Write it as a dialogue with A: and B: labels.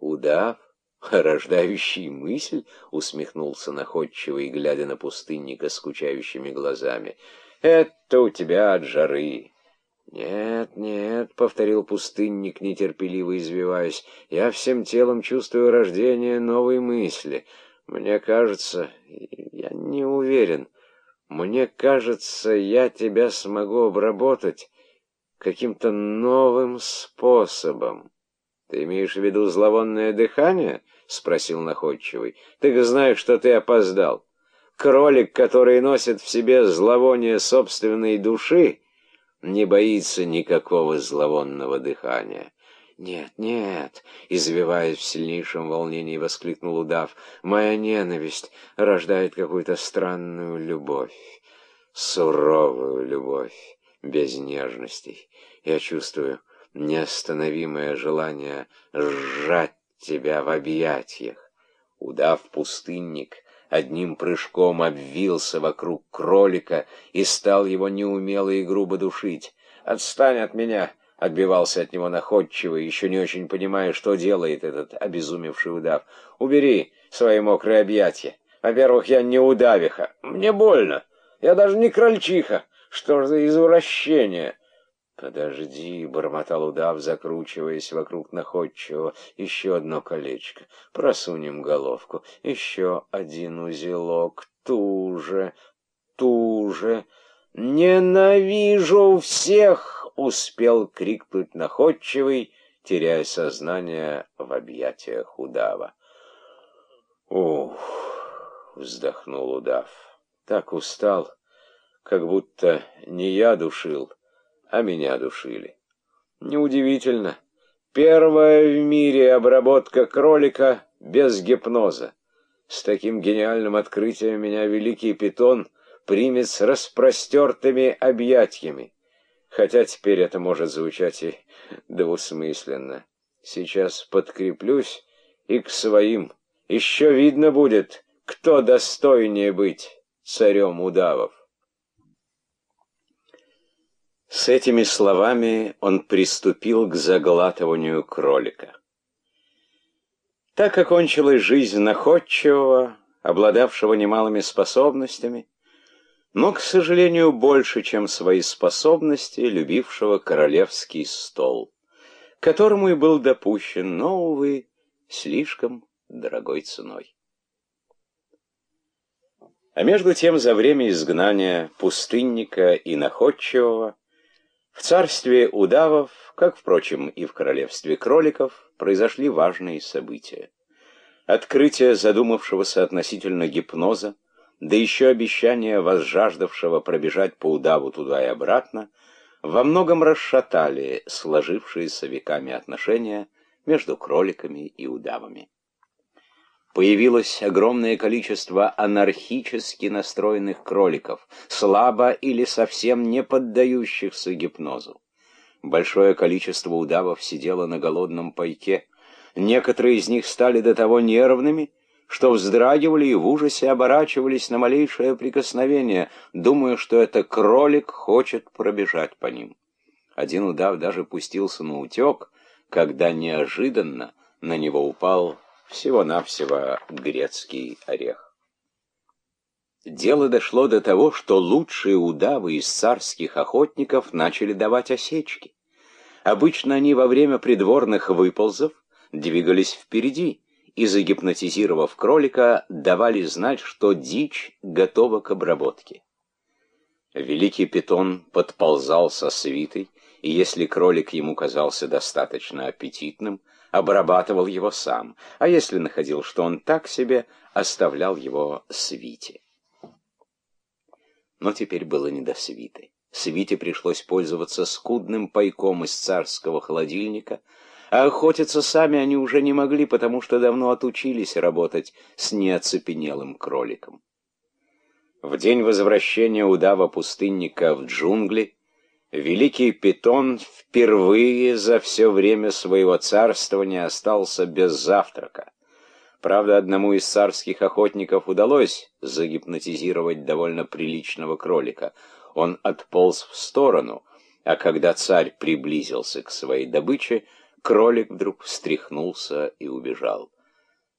A: Удав, рождающий мысль, усмехнулся находчивый, глядя на пустынника скучающими глазами. Это у тебя от жары. «Нет, нет», — повторил пустынник, нетерпеливо извиваясь, — «я всем телом чувствую рождение новой мысли. Мне кажется, я не уверен, мне кажется, я тебя смогу обработать каким-то новым способом». «Ты имеешь в виду зловонное дыхание?» — спросил находчивый. «Ты знаешь, что ты опоздал. Кролик, который носит в себе зловоние собственной души, не боится никакого зловонного дыхания. «Нет, нет!» — извиваясь в сильнейшем волнении, воскликнул удав. «Моя ненависть рождает какую-то странную любовь, суровую любовь, без нежностей. Я чувствую неостановимое желание сжать тебя в объятиях». Удав-пустынник — одним прыжком обвился вокруг кролика и стал его неумело и грубо душить. «Отстань от меня!» — отбивался от него находчиво, еще не очень понимая, что делает этот обезумевший удав. «Убери свои мокрые объятия. Во-первых, я не удавиха. Мне больно. Я даже не крольчиха. Что ж за извращение?» «Подожди», — бормотал удав, закручиваясь вокруг находчивого. «Еще одно колечко. Просунем головку. Еще один узелок. Туже, туже. Ненавижу всех!» — успел крикнуть находчивый, теряя сознание в объятиях удава. «Ух!» — вздохнул удав. «Так устал, как будто не я душил» а меня душили. Неудивительно. Первая в мире обработка кролика без гипноза. С таким гениальным открытием меня великий питон примет с распростертыми объятиями. Хотя теперь это может звучать и двусмысленно. Сейчас подкреплюсь и к своим. Еще видно будет, кто достойнее быть царем удавов. С этими словами он приступил к заглатыванию кролика. Так окончилась жизнь находчивого, обладавшего немалыми способностями, но, к сожалению, больше, чем свои способности, любившего королевский стол, которому и был допущен, но, увы, слишком дорогой ценой. А между тем, за время изгнания пустынника и находчивого, в царстве удавов, как, впрочем, и в королевстве кроликов, произошли важные события. Открытие задумавшегося относительно гипноза, да еще обещание возжаждавшего пробежать по удаву туда и обратно, во многом расшатали сложившиеся веками отношения между кроликами и удавами появилось огромное количество анархически настроенных кроликов, слабо или совсем не поддающихся гипнозу. Большое количество удавов сидело на голодном пайке. Некоторые из них стали до того нервными, что вздрагивали и в ужасе оборачивались на малейшее прикосновение, думая, что это кролик хочет пробежать по ним. Один удав даже пустился на утек, когда неожиданно на него упал всего-навсего грецкий орех. Дело дошло до того, что лучшие удавы из царских охотников начали давать осечки. Обычно они во время придворных выползов двигались впереди и, загипнотизировав кролика, давали знать, что дичь готова к обработке. Великий питон подползал со свитой, и если кролик ему казался достаточно аппетитным, обрабатывал его сам, а если находил, что он так себе, оставлял его свите. Но теперь было не до свиты. Свите пришлось пользоваться скудным пайком из царского холодильника, а охотиться сами они уже не могли, потому что давно отучились работать с неоцепенелым кроликом. В день возвращения удава-пустынника в джунгли Великий Питон впервые за все время своего царствования остался без завтрака. Правда, одному из царских охотников удалось загипнотизировать довольно приличного кролика. Он отполз в сторону, а когда царь приблизился к своей добыче, Кролик вдруг встряхнулся и убежал.